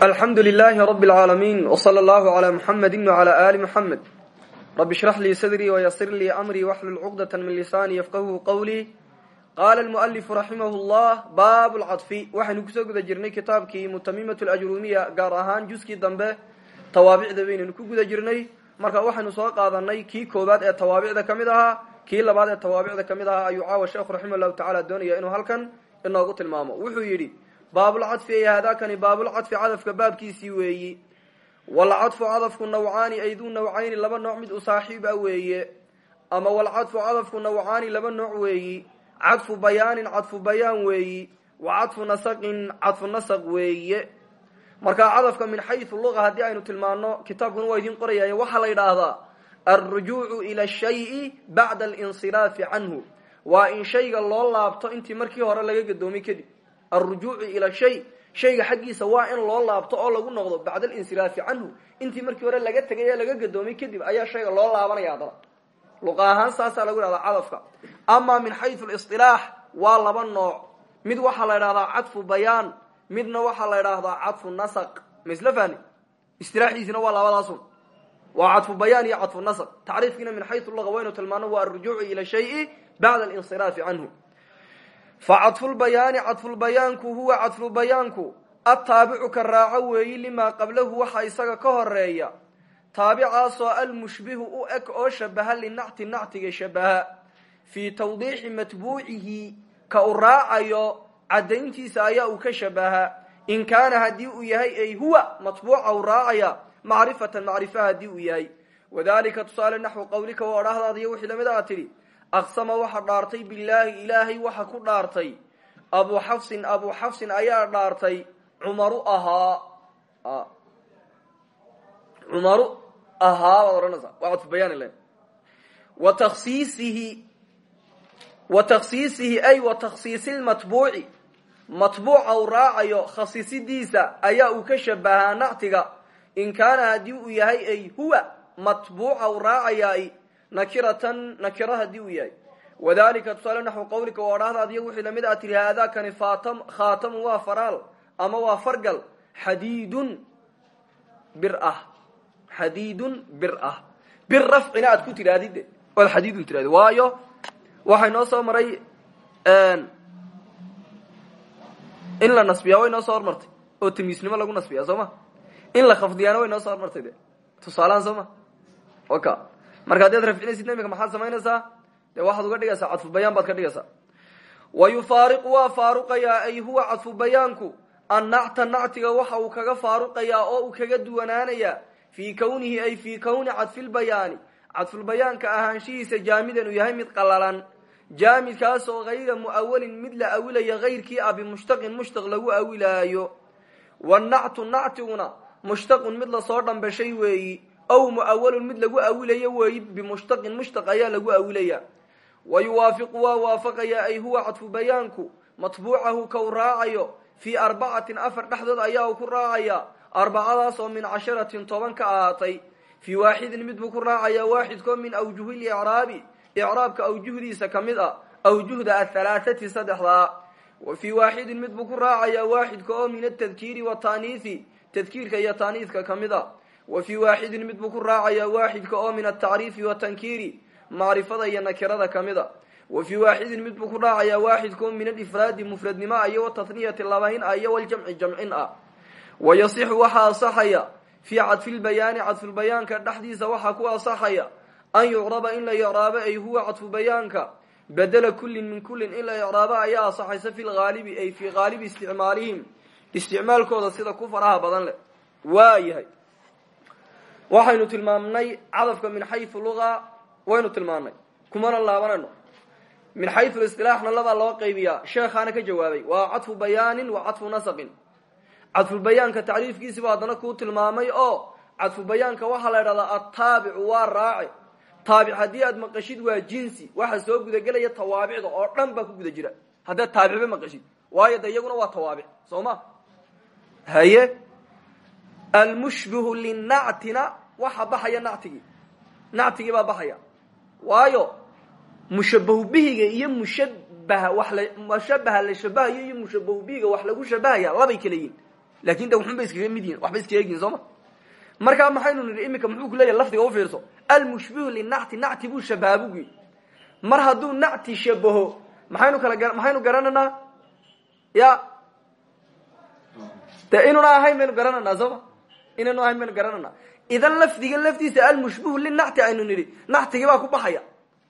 alxamdu lilaahi rab اlcaalamiin wsala allahu calaa muxamedi wcalaa aali muxamed rabi shrax lii sadrii wayasir lii amrii waxlul cuqdata min lisani yafqahu qowlii qaala almualifu raximahu llah baab lcadfi waxaynu ku soo guda jirnay kitaabkii mutamimat lajruumiya gaar ahaan juskii dambe tawaabicda baynaynu ku guda jirnay. Marka waxaynu soo qaadanay kii koowaad ee tawaabicda ka mid ahaa kii labaad ee tawaabicda ka mid ahaa ayuu caawa sheekhu raximah llahu tacaala doonaya inuu halkan inoogu tilmaamo. Wuxuu yidhi baabulcadfi ay haadaakani baabulcadfi cadafka baabkiisii weeyi. Walcadfu cadafku nawcaani ayduu nawcayni laba nooc mid u saaxiib a weeye. Ama walcadfu cadafku nawcaani laba nooc weeyi. Cadfu bayaanin cadfu bayaan weeyi. Wa cadfu nasaqin cadfu nasaq weeye. Markaa cadafka min xayu luga haddii aynu tilmaano kitaabkuna waa idiin qorayay waxaa la yidhaahdaa alrujuucu ila shayi bacda alinsiraafi canhu. Waa in shayga loo laabto intii markii hore laga gadoomay kadib alrujuucu ila shay shayga xaggiisa waa in loo laabto oo lagu noqdo bacda alinsiraafi canhu. Intii markii hore laga tegay ee laga gadoomay kadib ayaa shayga loo laabanaya haddana. Luqa ahaan saasaa lagu yhahdaa cadafka. Amaa min xayu lisilaax waa laba nooc. Mid waxaa la ydhahdaa cadfu bayaan midna waxaa la ydhaahdaa cadfu nasaq. Ma isla fahni waa labadaasun waa cadfu bayaan iyo cadfu nasaq. Tacriifkiina min xayu luga waynu tilmaano waa alrujuucu ila shayi bacda alinsiraafi canhu facadfulbayaani cadfulbayaanku huwa cadfulbayaanku ataabicu ka raaco weeyi limaa qablahu waxa isaga ka horreeya taabicaasoo almushbihu u eg oo shabaha linacti nactiga shabaha. Fii tawdiixi matbuucihi ka u raacayo caddayntiisa ayaa uu ka shabaha. In kaana haddii uu yahay ay huwa matbuuca u raacaya macrifatan macrifa haddii uu yahay. Wadalika tusaale naxwu qawlika waa odhahdaadiyo wixii la mid a tidhi aqsama waxa dhaartay bilaahi ilaahay waxa ku dhaartay. Abu xafsin abu xafsin ayaa dhaartay. Cumaru ahaa cumaru ahaa baad odhanaysaa waa bayaan le wa taksiisihi wa takhsiisihi ay wa takhsiisi lmatbuuci matbuuca uu raacayo khasiisidiisa ayaa uu ka shabahaa nactiga. In kaana haddii uu yahay ay huwa matbuuca uu raacayaay nakiratan nakiro haddii uu yahay. Wadalika tusaale naxwu qawlika waa odhahdaadiyo wixii la mid a tihi haadaakani fatam khaatamu waa faraal ama waa fargal. Xadiidun bir ah. Xadiidun bir ah. Bir rafcina aad ku tidhaahdide oad xadiidun tidhahdi waayo waxay noo soo maray in la nasbiyaa way noo soo hormartay. Oo tamiisnimo lagu nasbiyaa soo ma? In la khafdiyaana way noo soo hormartay de. Tusaalahan soo ma? Oka marka haddaad rafcinaysid imika maxaad samaynaysaa? Dee waxaad uga dhigaysaa cadfu bayaan baad ka dhigaysaa. Wa yufaariqu waa faaruqayaa ay huwa cadfu bayaanku annacta nactiga waxa uu kaga faaruqayaa oo uu kaga duwanaanayaa fii kownihi ay fii kowni cadfilbayaani cadfulbayaanka ahaanshihiisa jaamidan uu yahay mid qalalan jaamidkaasoo hayra mu'awalin mid la awilaya hayrkii ah bimushtaqin mushtaq lagu awilaayo. Wanactu nactiguna mushtaqun mid la soo dhambashay weeyi ow muawalun mid lagu awilayo weeyi bimushtaqin mushtaq ayaa lagu awilaya wa yuwaafiqu waa waafaqaya ay huwa cadfu bayaanku matbuucahu kau raacayo fii arbacatin afar dhexdood ayaa ku raacaya arbacadaas oo min casharatin toban ka ahaatay fii waaxidin mid buu ku raacaya waaxidkoo min awjuhi licraabi icraabka awjuhdiisa ka mid ah awjuhda ahalaathati saddexdaa fii waaxidin mid ku raacaya waaxidka oo min atadkiiri wataniihi tadkiirka iyo taaniiska ka mid a wa fii waaxidin mid buu ku raacaya waaxidka oo min atacriifi watankiiri macrifada iyo nakirada ka mid a wa fii waaxidin mid buu ku raacaya waaxidka oo min alifraadi mufradnimo a iyo watathniyati labayn a iyo waljamci jamcin ah. Wa yasixu waxaa asaxaya fii cadfilbayaani cadfulbayaanka dhexdiisa waxaa ku asaxaya an yucraba in la icraabo ay huwa cadfu bayaanka. Bedela kullin min kullin in la icraabo ayaa asaxaysa fi lhaalibi ay fii haalibi isticmaalihim. Isticmaalkooda sida ku faraha badan leh. Waa yahay waxaynu tilmaamnay cadafka min xayu luga waynu tilmaamnay. Kumana laabanayno. Min xayu isilaaxna labaa loo qaybiyaa. Sheekhaana ka jawaabay waa cadfu bayaanin wa cadfu nasaqin cadfubayaanka tacriifkiisiba haddana kuu tilmaamay oo cadfu bayaanka waxaa la idhahdaa ataabicu waa raace taabic haddii aad maqashid waa jinsi waxa soo gudagelaya tawaabicda oo dhan baa ku guda jira. Haddaad taabicba maqashid waayo de iyaguna waa tawaabic soo ma? Haye almushbihu linactina waxa baxaya nactigii nactigii baa baxaya waayo mushabahu bihiga iyo mushabaha wax la mushabaha la shabahayo iyo mushabahu bihiga wax lagu shabahaya labay kala yihiin laakiin de wuxunbay iskaga mid yihiin ma? Markaa maxaynu nidhi iminka muxuu kuleeyahy lafdiga u fiirso almushbihu linacti nacti buu shabaha bugu yidhi mar hadduu nacti shabaho maxaynu kala maxaynu garananaa? Ya. De inuuna ahayn baynu garananaa sooma inaynu ahayn baynu garananaa idan lafdiga laftiisa almushbihu linacti aynu nidhi nactigii baa ku baxaya.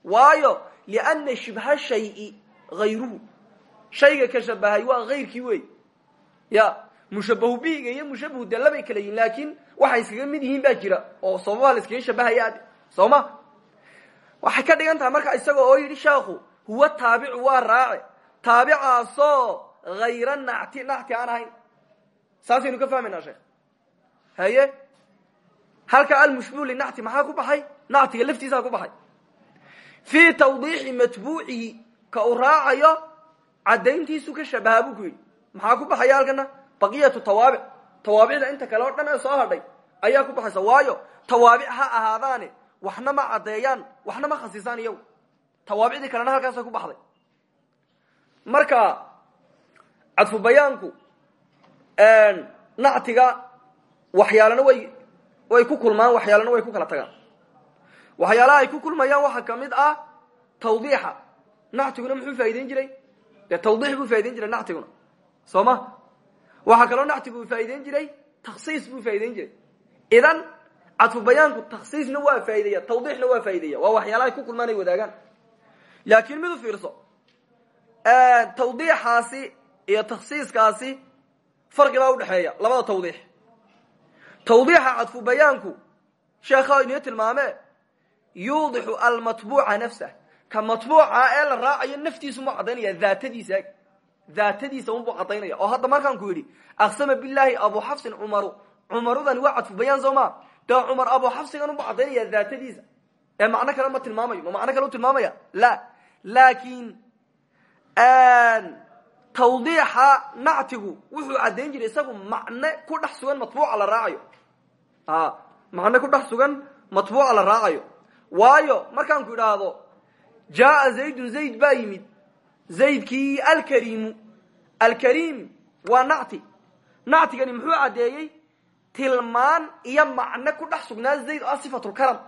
Waayo liana shibha shayi hayruhu shayga ka shabahay waa hayrkii wey ya mushabahu bihiga iyo mushabahu de labay kala yihiin laakin waxay iskaga mid yihiin baa jira oo sababaa la iskaga shabahaya soo ma? Waxay ka dhigan tahay marka isaga oo yidhi sheekhu huwa taabicu waa raace taabicaasoo hayra nacti nacti aan ahayn. Saasaynu ka fahmaynaa sheekh haye? Halka almushbihu linacti maxaa ku baxay? Nactiga laftiisaa ku baxay. Fii tawdiixi matbuucihi ka uu raacayo caddayntiisu ka ku maxaa ku baxaya halkana? Baqiyatu tawaabic. Tawaabicda inta kale oo soo hadhay ayaa ku baxaysa. Waayo tawaabic ha waxna ma caddeeyaan waxna ma khasisaan iyagu. Tawaabicdii kalena halkaasa ku baxday. Marka cadfu bayaanku nactiga waxyaalana way way ku kulmaan waxyaalana way ku kala tagaan. Waxyaalaha ay ku kulmayaan waxaa ka mid ah tawdiixa. Nactiguna muxuu faa'ideyn jiray? Dee tawdiix buu jiray nactiguna soo ma? Waxaa kaloo nactigu jiray taksiis buu faa'ideyn jiray. Idan cadfu bayaanku taksiisna waa faa'ideeya tawdiixna waa faa'ideeya waa waxyaalaha ku kulmaan ay wadaagaan. Laakiin mid u fiirso tawdiixaasi iyo taksiiskaasi farqi baa udhexeeya labada tawdiix tawdiixa cadfu bayaanku sheekha inoo tilmaame yuudixu almatbuuca nafsah. Ka matbuuca ee la raacayo naftiisu mu caddaynaya daatadiisa daatadiisa unbuu caddaynaya. Oo hadda markaan ku yidhi aqsama billahi abu xafsin cumaru cumarudani waa cadfu bayaan soo ma? Dee cumar abu xafsigan unbuu caddaynaya daatadiisa. Ee macno kale ma tilmaamayo ma macno kale u tilmaamaya? La. Laakiin tawdiixa nactigu wuxuu caddayn jiray isagu macne ku dhex sugan la raacayo a macne ku dhex sugan matbuuca la raacayo waayo markaan ku idhaahdo jaaa zaydun zayd baa yimid zaydkii alkariimu alkariim waa nacti nactigani muxuu caddeeyey tilmaan iyo macne ku dhex sugnaa zayd ah sifatulkaram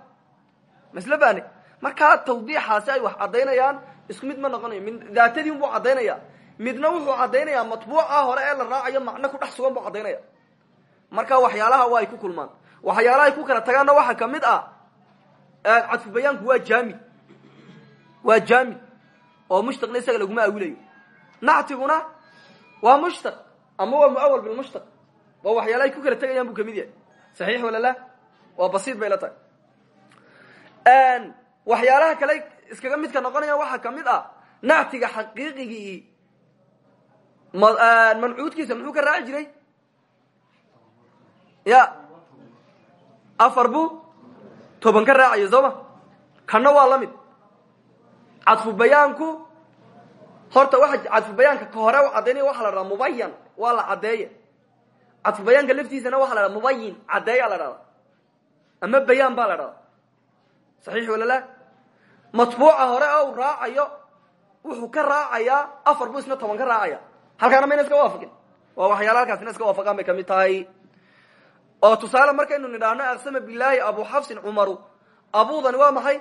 masle bane markaa tawdiixaasi ay wax caddaynayaan isku mid ma noqonayo mid daatadii unbuu caddaynaya midna wuxuu caddaynayaa matbuuca hore ee la raacayo macne ku dhex sugan buu caddaynaya marka waxyaalaha waa ay ku kulmaan waxyaalaha ay ku kala tagaanna waxaa ka mid ah cadfu bayaanku waa jaamid waa jaamid oo mushtaqna isaga laguma awilayo nactiguna waa mushtaq ama waa muawal bilmushtaq waa waxyaala ku kala tegayaan buu ka mid yahay. Saxiix wala la waa basiid bay la tahay. Waxyaalaha kale iskaga midka noqonaya waxaa ka mid ah nactiga xaqiiqigii mancuudkiisa muxuu ka raaci jiray? Ya afar buu toban ka raacayo soo ma? Kanna waa la mid. Cadfu bayaanku horta waxa cadfu bayaanka ka hore u caddaynaya waxa la dhahaa mubayan waa la caddeeye cadfu bayaanka laftiisana waxa la dhaha mubayin caddeeyaa la dhahdaa ama bayaan baa la dhahdaa saxiix wala la matbuuca hore u raacayo wuxuu ka raacayaa afar buu isna toban ka raacaya halkaana mayna iska waafaqin. Waa waxyaala halkaasina iska waafaqaan bay ka mid tahay oo tusaale markaynu nidhaahno aqsama bilahi abu xafsin cumaru. Abudani waa maxay?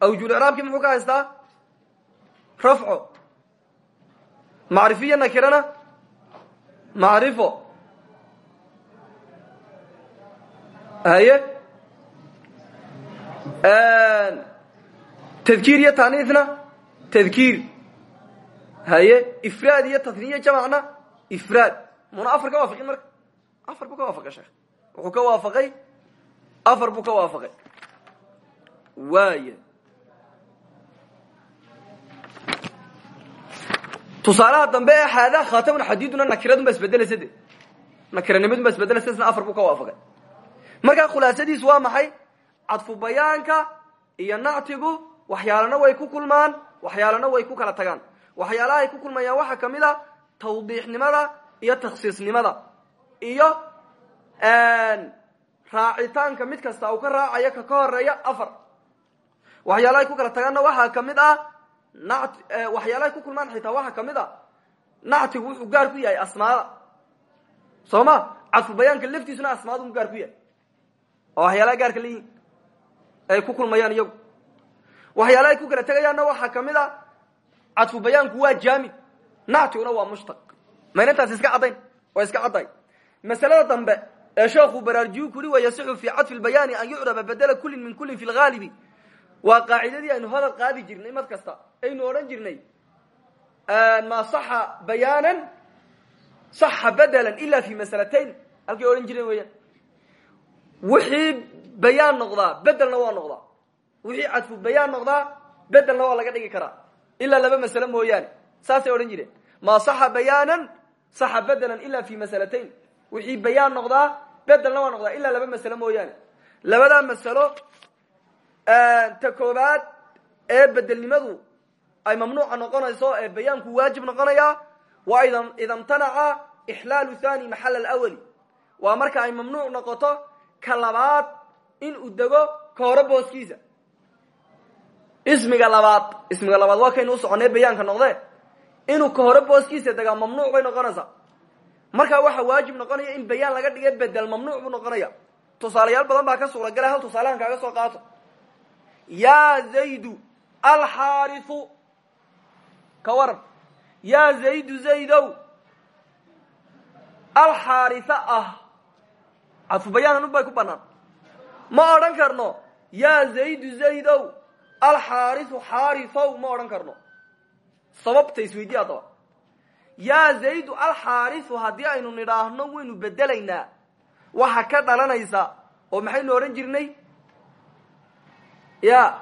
Awjul icraabkii muxuu ka haystaa? Rafco. Macrifiyo nakirana? Macrifo. Haye? Tadkiir iyo taaniisna tadkiir. Haye? Ifraad iyo tasniya jamacna? Ifraad. Muna afar ka waafaqin marka afar buu ka waafaqay sheekh wuxuu ka waafaqay afar buu ka waafaqay. Waaya tusaalaha dambe ee haadaa khaatamuna xadiiduna nakiradun baa isbedelaysa de nakiranimadun baa isbedelaysa isna afar buu ka waafaqay. Markaa khulaasadiisu waa maxay? Cadfu bayaanka iyo nactigu waxyaalana way ku kulmaan waxyaalana way ku kala tagaan. Waxyaalaha ay ku kulmayaan waxaa ka mid a tawdiixnimada iyo takhsiisnimada iyo raacitaanka mid kasta uu ka raacayo ka ka horreeya afar. Waxyaalaha ay ku kala tagaanna waxaa ka mid ah waxyaalahay ku kulmaan xitaa waxaa ka mid a nactigu wuxuu gaar ku yahay asmaada. Soo ma? Cadfu bayaanka asmaadu gaar ku yahay. Oo waxyaalaha gaarka leeyihiin ay ku kulmayaan iyagu. Waxyaala ay ku kala tegayaanna waxaa ka mid a cadfu bayaanku waa jaamid nactiguna waa mushtaq. Mayna intaas iska caddayn waa iska cadday masalada dambe ee sheekhu baraarujiyu kuli wa yasixu fi cadfi lbayaani an yucraba badela kulin min kulin fi lgaalibi waa qaacidadii aynu hadal qaadi jirnay mad kasta. Aynu odhan jirnay ma saxa bayaanan saxa bedelan ila fi masalatayn halkay odhan jireen weeyaan. Wixii bayaan noqdaa bedelna waa noqdaa. Wixii cadfu bayaan noqdaa bedelna waa laga dhigi karaa. Ilaa laba masale mooyaane. Saasay odhan jireen. Ma saxa bayaanan saxa ila fi masalatayn wixii bayaan noqdaa bedelna waa noqdaa ilaa laba masalo mooyaane. Labadaa masalo ta koobaad ee bedelnimadu ay mamnuuca noqonayso ee bayaanku waajib noqonaya waa ida mtanaca ixlaalu thani maxal alawali. Waa marka ay mamnuuc noqoto ka labaad in uu dego ka hore booskiisa. Ismiga labaad ismiga labaad waa kaynu u soconee bayaanka noqdee? Inuu ka booskiisa degaa mamnuuc bay noqonaysaa markaa waxaa waajib noqonaya in bayaan laga dhiga bedel mamnuuc buu noqonaya. Tusaalayaal badan baa ka suuragala hal tusaalehan kaaga soo qaato. Ya zaydu alxaariu ka waran. Ya zaydu zaydow. Alxaaria ah. Cadfu bayaan unbay ku banaan ma odhan karno ya zaydu zaydow alxaariu xaarisow ma odhan karno. Sababta isweydiya adaba ya zaydu alxaariu haddii aynu nidhaahno waynu bedelaynaa. Waxa ka dhalanaysa oo maxaynu odhan jirnay? Ya.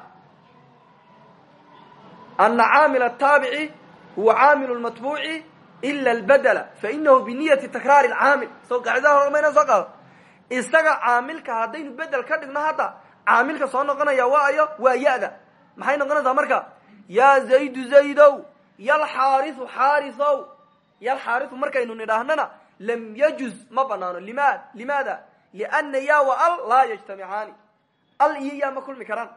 Ana caamil ataabici huwa caamil matbuuci ila albedela fainahu biniyati takraari caamil so qaacidaha hormayna soo qaado isaga caamilka haddaynu bedel ka dhigno hadda caamilka soo noqonaya waa ayo waa ya-da. Maxay noqonaysaa marka? Ya zaydu zaydow yalxaariu xaarisow yalxaariu markaynu nidhaahnana lam yajuz ma banaano lima limaada? Liana ya wa al laa yajtamicaani. Al iyo ya ma kulmi karaan.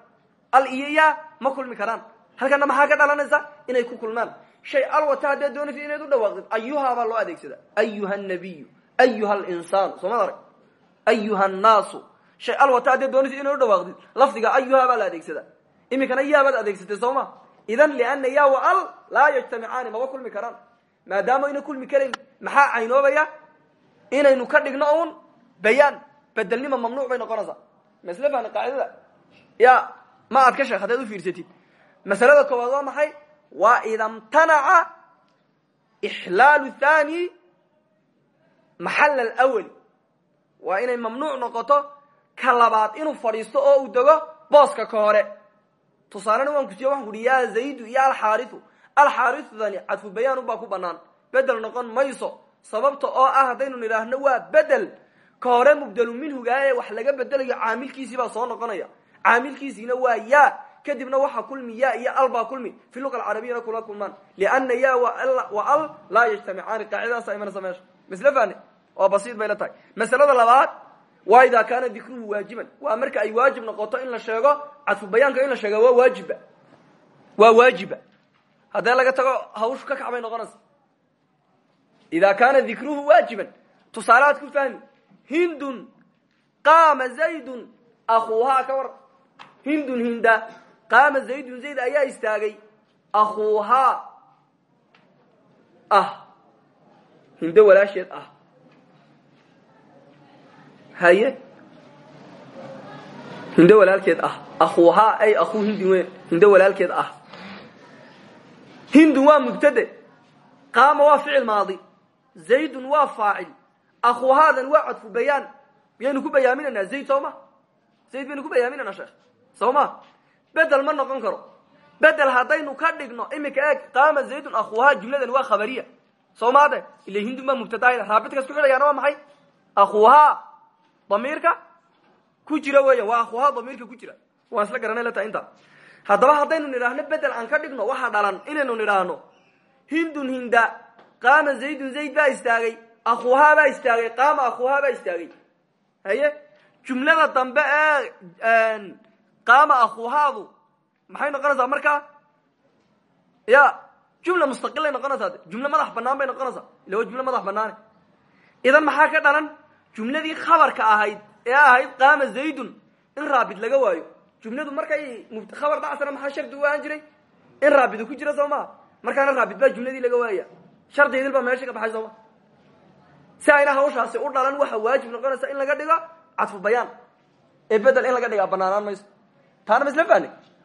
Al iyo ya ma kulmi karaan. Halkana maxaa ka dhalanaysa inay ku kulmaan. Shay alwata haddaad doonaysa inayd u dhawaaqdid. Ayuha baa loo adeegsada ayuha nabiyu ayuha linsaanu soo mad arag ayuha nnaasu shay alwata haddaad doonaysa inayd u dhawaaqdid. Lafdiga ayuha baa la adeegsada iminkana yaabaad adeegsatay soo idan liana ya wa al laa yajtamicaani. Maba kulmi karaan maadaama ayna kulmi karayn maxaa caynoobaya? Inaynu ka dhigno un bayaan bedelnima mamnuuc bay noqonaysaa masle fahna qaacidada ya ma aad ka sheekh u fiirsatid. Masalada koowaad waa maxay? Waa ida mtanaca ixlaalu thani maxal alawali waa inay mamnuuc noqoto ka labaad inuu fadhiisto oo uu dego booska ka hore. Tusaalena waan kusiiye waxan kuhi ya zaydu iyo alxaariu alxaaridani cadfu bayaan ubaa ku banaan bedel noqon mayso. Sababta oo ah haddaynu nidhaahno waa bedel ka hore mubdelu minhugae wax laga bedelayo caamilkiisii baa soo noqonaya. Caamilkiisiina waa ya kadibna waxaa kulmi ya iyo al baa kulmi. Fi luqa alcarabiyana kula kulmaan. Liana ya wa al laa yajtamicaani qaacidadaasa imanaysa meesha. Masle fane waa basiid bay la tahay. Masalada labaad waa idaa kaana dikruhu waajiban. Waa marka ay waajib noqoto in la sheego cadfu bayaanka in la sheega waa waajiba. Waa waajiba haddee laga tago hawshu ka kac bay noqonaysa ida kaana dikruhu waajiban tusaaleaad ku fahmi. Hindun qaama zaydun akuuhaa ka war. Hindun hinda qaama zaydun zayd ayaa istaagay. Akuuhaa ah. Hindo walaasheed ah. Haye. Hindo walaalkeed ah. Akuuhaa ay akuu hindin hindo walaalkeed ah hindun waa mubtade. Qaama waa ficil maadi. Zaydun waa faacil. Akuuhaadan waa cadfu bayaan. Miyaynu ku bayaaminanaa zayd soo ma? Zayd baynu ku bayaaminanaa sheekh soo ma? Bedel ma noqon karo. Bedel haddaynu ka dhigno iminka eeg qaama zaydun akuuhaa jumladan waa khabariya. Soo maade ila hindun baa mubtadaayda raabidka isku xidhayaana waa maxay? Akuuhaa damiirka ku jira weyan waa akuuhaa damiirka ku jira. Waan isla garanay la tahay inta haddaba haddaynu nidhaahno bedel aan ka dhigno waxa dhalan inaynu nidhaahno. Hindun hinda qaama zaydun zayd baa istaagay akuuhaa baa istaagay qaama akuuhaa baa istaagay. Haye? Jumlada dambe ee qaama akuuhaadu maxay noqonaysaa markaa ya jumla mustaqilay noqonaysaa jumle madax banaan bay noqonaysaa ila waa madax banaane idan maxaa ka dhalan? Jumladii khabarka ahayd ee ahayd qaama zaydun in raabit laga waayo jumladu markay khabar dhacsana maxaa shardi u jiray? In raabit ku jira soo markaana raabit baa jumladii laga waaya shardiidil baa meesha ka baxay sooma si ayna hawshaasi u dhalan waxa waajib noqonaysa in laga dhigo cadfu bayaan. Ee bedel in laga dhigaa banaanaan mayso. Taana ma isla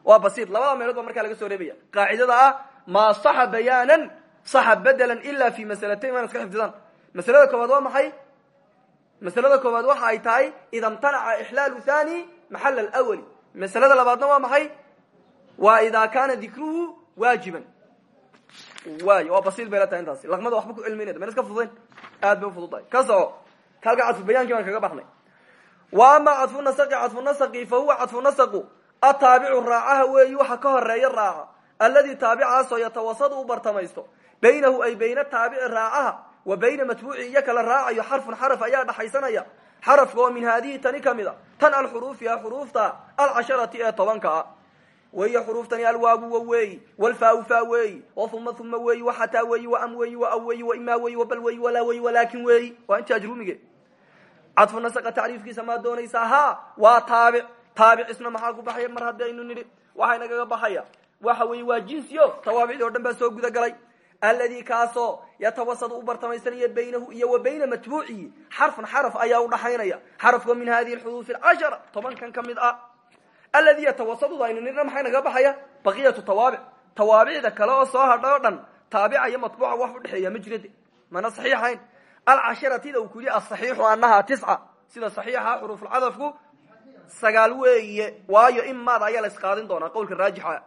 waa basiid. Labada meelood baa markaa laga soo reebaya. Qaacidada ah maa saxa bayaanan saxa bedelan ila fi masalatayn waana iska xifdidaan. Masalada koowaad waa maxay? Masalada koowaad waxa ay tahay ida mtanaca ixlaalu thani maxal alwali masalada labaadna waa maxay? Waa ida kana dikruhu waajiban. Waay waa basiid bay la intaasi. Laqmada waxba ku cilminayda mayna iska fududayn? Aad bay ufududahay ka soco kalka cadfu bayaankii baan kaga baxnay. Wa ama cadfu nasaqi cadfu nasaqi fa huwa cadfu nasaqu. Ataabicu raacaha weeyi waxa ka horreeya raaca. Alladii taabicaasoo yatawasadu u bartamaysto. Baynahu ay bayna taabici raacaha wa bayna matbuuci iyo kala raacayo xarfun xaraf ayaa dhaxaysanaya xarafka oo min haadihi tani ka mid a tan alxuruufi a xuruufta alcasharati ee tobanka a weeye xuruuftani alwaagu wa weeyi walfaau faa weeyi o uma weeyi waxataa weeyi waam weeyi waaw weeyi waimaa weeyi wabal weeyi walaa weeyi walaakin weeyi waa inti ajrumige cadfu nasaqa tacriifkiisa maa doonaysaa ha waa taabic taabic isna maxaa ku baxaya mar haddaynu nidhi waxay nagaga baxaya waxa weeye waa jinsiyo tawaabicdii o dhan baa soo guda galay alladii kaasoo yatawasadu u bartamaysanaya baynahu iyo wa bayna matbuucihi xarfan xaraf ayaa udhaxaynaya xarafko min hadihi xuruufi cashara tobankan ka mid ah alladii yatawasaduda aynu nidhna maxay nagaga baxaya baqiyatu tawaabic tawaabicda kale oo soo hadha o dhan taabica iyo matbuuca wax udhexeeya ma jirade mana saxiixayn alcasharatida uu ku yihi asaxiixu anaha tisca sida saxiixa xuruufulcadafku sagaal weeye waayo imaada ayaa la isqaadin doonaa qowlka raajixa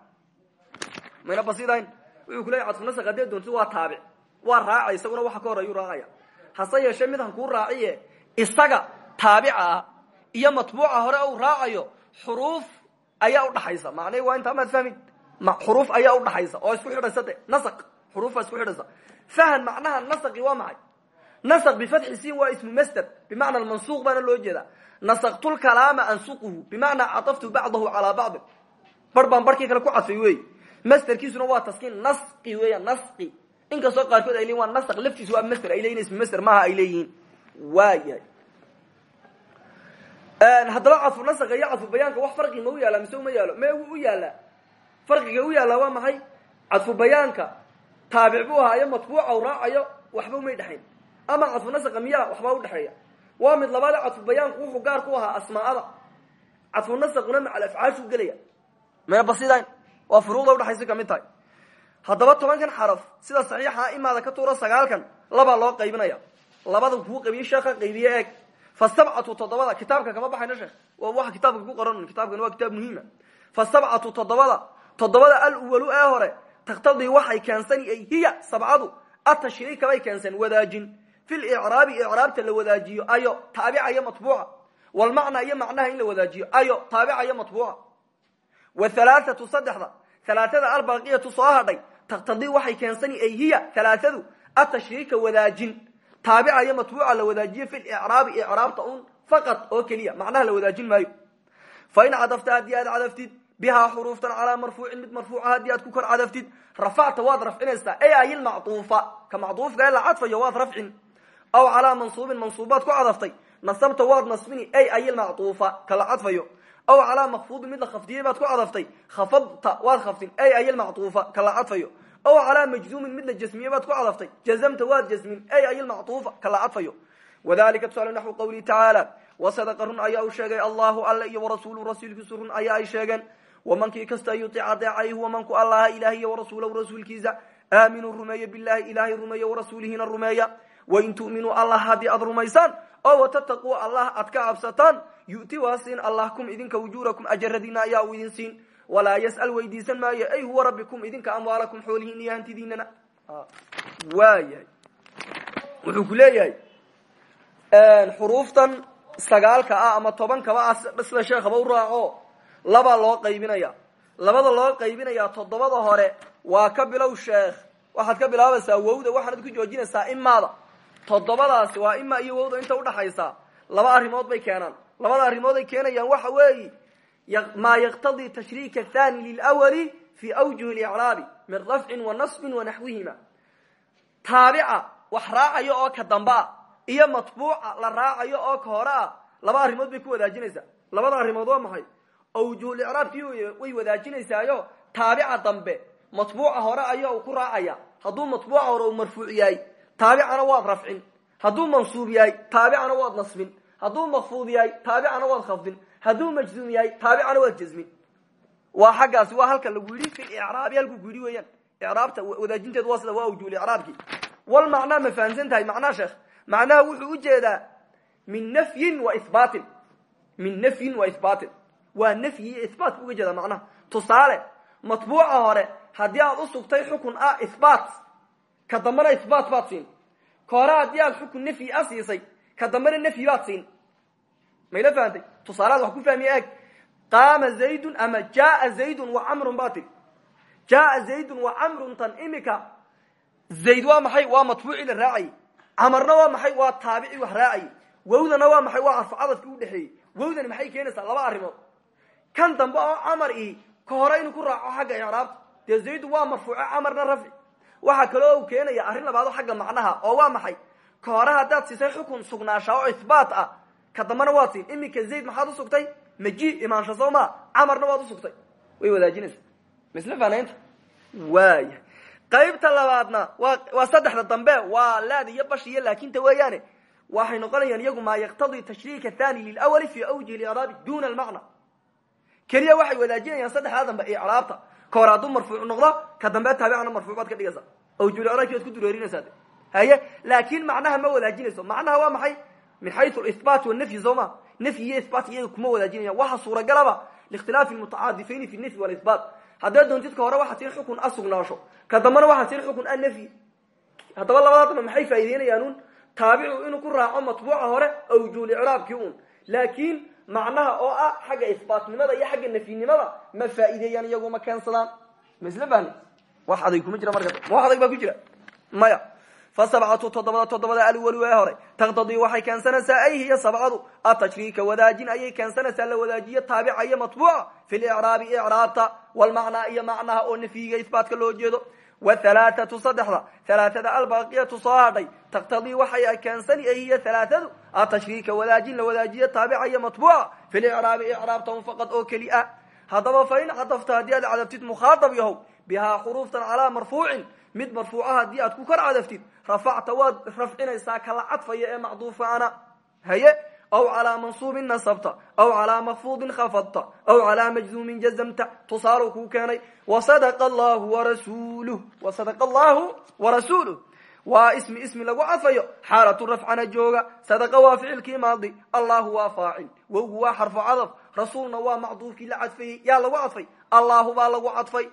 wuxuu ku leyahy cadfunasaq haddee doonti waa taabic waa raacay isaguna waxa ka horeeyuu raacaya. Hase yeeshee mid han kuu raaciye isaga taabica ah iyo matbuuca hore uu raacayo xuruuf ayaa udhaxaysa macnahi waa intaa maad fahmin xuruuf ayaa udhaxaysa oo isku xidhaysa de nasaq isku xidhaysa fahan macnaha nasaqi waa maxay? Nasq bifatxi sin waa ismu masder bimacna mansuuq baana loo jeedaa. Nasaqtulkalaama ansuquhu bimacnaa cadaftu bacdahu calaa bacdin bar baan barkii ku cadfay wey masderkiisuna waa taskiin nasqi weya nasqi inkastoo qaarkood ay leyihin waa nasq laftiisu waa masder ay leyihin ismu masder maaha ay leeyihiin. Waayahay. Haddaba cadfu nasaqa iyo cadfu bayaanka wax farqi ma u yaalla mise uma yaalo me u yaalaa farqiga u yaallaa waa maxay? Cadfu bayaanka taabic buu ahaayo matbuuca u raacayo waxba umay dhexayn ama cadfu nasaqa miyaa waxbaa udhexeeya waa mid labaada cadfu bayaanku wuxuu gaar ku ahaa asmaa'ada cadfu nasaquna macal afcaashu gelaya. Mee basidayn waa furuuqda udhexaysa ka mid tahay. Haddaba tobankan xaraf sida saxiixa imaada ka tuura sagaalkan labaa loo qaybinaya. Labada kuu qaybiye sheeka qaybiye eeg. Fa sabcatu toddobada kama baxayno sheekh? Waa waxa kitaabka ku qoran kitaabkan waa kitaab muhiima. Fa sabcatu toddobada toddobada aluwalu ee hore taktadii waxay keensani ay hiya sabcadu atashriika bay keensan wadaajin. Fi licraabi icraabta la wadaajiyo ayo taabica iyo matbuuca. Walmacnaa iyo macnaha in la wadaajiyo ayo taabica iyo matbuuca wahalaathatu saddexda. Halaathada albaqiyatu soo hadhay. Taktadii waxay keensani ay hiya halaathadu atashriika wadaajin. Taabica iyo matbuuca la wadaajiyo fi licraabi icraabta un faqad oo keliya. Macnaha la wadaajin maayo. Fa in cadafta haddii aad cadaftid bihaa xuruuftan calaa marfuucin mid marfuuca haddii aad ku kor cadaftid rafacta waad rafcinaysaa. Ay ay lmacduufa. Ka macduufka ee la cadfayo waad rafcin. Aw calaa mansuubin mansuubaad ku cadaftay. Nasabta waad nasbini ay ay lmacduufa. Ka aw calaa makfuudin mid la khafdiyey baad ku cadaftay khafadta waad khafdin ay ay lmacduufa ka la cadfayo aw calaa majzuumin mid la jasmiye baad ku cadaftay jazamta waad jasmin ay ay lmacduufa ka la cadfayo wadalika tusaale naxwu qawlihi tacaala wasadaqa run ayaa u sheegay allahu alle iyo warasuuluhu rasuulkiisu run ayaa ay sheegeen wamankii kasta yutic adeecay huwa manku allaha ilahi iyo warasuulahu rasuulkiisa aaminuu rumeeya bilahi ilahay rumeeya warasuulihina rumeeya wain tu'minuu allah haddii aad rumaysaan oo watataquu allah aad ka yu'ti waa siin allah kum idinka ujuurakum ajaradiina ayaa uu idin siin. Walaa yas'al weydiisan maayo ay huwa rabbikum idinka amwaalakum xoolihiina iyo hantidiinana waayahay wuxuu ku leeyahay xuruuftan sagaalka ah ama tobankaba ah sida sheekhaba u raaco. Labaa loo qaybinaya. Labada loo qaybinaya toddobada hore waa ka bilow sheekh. Waxaad ka bilaabaysaa wowda waxaanad ku joojinaysaa imaada toddobadaasi waa ima iyo wowda inta udhaxaysa laba arrimood bay keenaan labada arrimood ay keenayaan waxa weeyi maa yaqtadii tashriika athani lilwali fi awjuhi licraabi min rafcin wa nasbin wa naxwihima. Taabica wax raacayo oo ka damba ah iyo matbuuca la raacayo oo ka hore ah laba arrimood bay ku wadaajinaysaa. Labada arrimood waa maxay? Awjuhulicraabkii way wadaajinaysaayo taabica dambe matbuuca hore ayaa uu ku raacaya. Hadduu matbuuca hore uu marfuuc yahay taabicana waad rafcin. Hadduu mansuub yahay taabicana waad nasbin hadduu makfuud yahay taabicana waad khafdin. Hadduu majzuum yahay taabicana waad jazmin. Waa xaggaasi waa halka lagu yidhi fi icraabi halkuu ku yidhi weeyaan. Icraabta wadaajinteedu waa sida waa wal macnaa ma fahamsan tahay macnaa sheekh? Wuxuu u jeedaa min nafyin wa ihbaatin min nafyin wa ihbaatin waa nafyi iyo ihbaat bu uga jeedaa macnaha hore haddii aad u sugtay xukun ah ihbaat ka dambana ihbaat baad siin. Ka aad xukun nafyi a ka dambana nafyi baad siin mayla fahamtay? Tusaalead wax ku fahmiya eeg qaama zaydun ama jaaa zaydun wa camrun baa tiri jaaa zaydun wa camrun tan imika. Zayd waa maxay? Waa matbuucii la raacayay camarna waa maxay? Waa taabici wax raacayay wowdana waa maxay? Waa arfacadadki udhexeeyey wowdani maxay keenaysaa? Laba arrimood. Kan dambe oo camar ii ka hore inuu ku raaco xagga icraabta dee zaydu waa marfuuce camarna rafci waxaa kaloo u keenaya arrin labaado xagga macnaha oo waa maxay ka hore haddaad siisay xukun sugnaashaa oo ihbaat ah. Ka dambena waad siin. Iminka zayd maxaad usugtay maji imaansha soo maa camarna waad usugtay way wadaajinaysaa misle fanaynta? Waaya qaybta labaadna waa waa saddexda dambe. Waa laad iyo bash iyo laakinta weeyaane. Waxay noqonayaan iyagu maa yaqtadii tashriik athani lilawali fi awjihi licraabi duna almacna keliya waxay wadaajinayaan saddexdaa dambe icraabta. Ka hore hadduu marfuuc noqdo ka dambe taabicana marfuuc baad ka dhigaysaa. Awjuhlicraabki waad ku dureerinaysaa haye laakin macnaha ma wadaajinayso macnaha waa maxay? Min xayu lihbaat wanafyi soo ma nafyi iyo ihbaat iyaga kuma wadaajinaya waxa suuragalaba likhtilaafi mutacaadifayni fi nafyi walihbaat haddaad doontid ka hore waxaad siin xukun a sugnaasho. Ka dambana waxaad siin xukun a nafyi haddaba labadaa dambe maxay faa'ideynayaan un taabicu inuu ku raaco matbuuca hore awjuhlicraabkii un laakin macnaha oo ah xagga ihbaatnimada iyo xagga nafyinimada ma faa'iideeyaan iyagu ma keensadaan. Ma isla bahni wax adag kuma jira marka. Ma wax adag baa ku jira. Maya fa sabcatu toddobada toddobada alwali ee hore taqtadii waxay keensanaysaa ay hiyo sabcadu atashriika wadaajin ayay keensanaysaa la wadaajiyo taabica iyo matbuuca fi licraabi icraabta walmacnaa iyo macnaha oo nafyiga ihbaatka loo jeedo whalaathatu saddexda halaathada albaaqiyatu soo hadhay taqtadii waxay keensani ay hiyo halaathadu atashriika wadaajin la wadaajiyo taabica iyo matbuuca fi licraabi icraabtahum faqad oo keli a haddaba fa in cadafta haddii aad cadabtid mukhaatab yahow bihaa xuruuftan calaa marfuucin mid marfuuca haddii aad ku kor cadaftid rafacta waad rafcinaysaa kala cadfaya ee macduufaana. Haye aw calaa mansuubin nasabta aw calaa makfuudin khafadta aw calaa majzuumin jazamta. Tusaalu kuu keenay wasadaqa allahu warasuuluh wasadaqa allahu warasuuluh waa ismi ismi lagu cadfayo xaalatu rafcana jooga. Sadaqa waa ficilkii maadi allahu waa faacil. Wowgu waa xarfu cadaf rasuulna waa macduufkii la cadfayey yaa lagu cadfay. Allahu baa lagu cadfay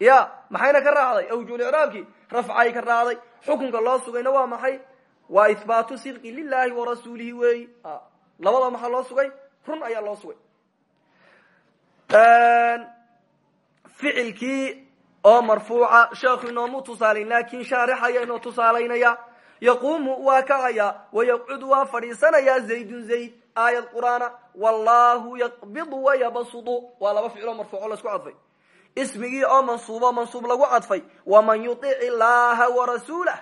ya maxayna ka raacday? Awjulicraabkii rafcay ka raacday. Xukunka loo sugayna waa maxay? Waa ihbaatu sidqi lilahi warasuulihi weeyi labada maxaa loo sugay? Run ayaa loo sugay. Ficilkii oo marfuuca sheekhu inoomu tusaalayn laakin shaarix ayaa inoo tusaalaynaya. Yaquumu waa kacaya wayaqcudu waa fadhiisanayaa zaydun zayd aayad qur'aana wallahu yaqbidu wayabsudu waa laba ficiloo marfuuco la isku cadfay ismigii oo mansuubo mansuub lagu cadfay waman yutic illaha warasuulah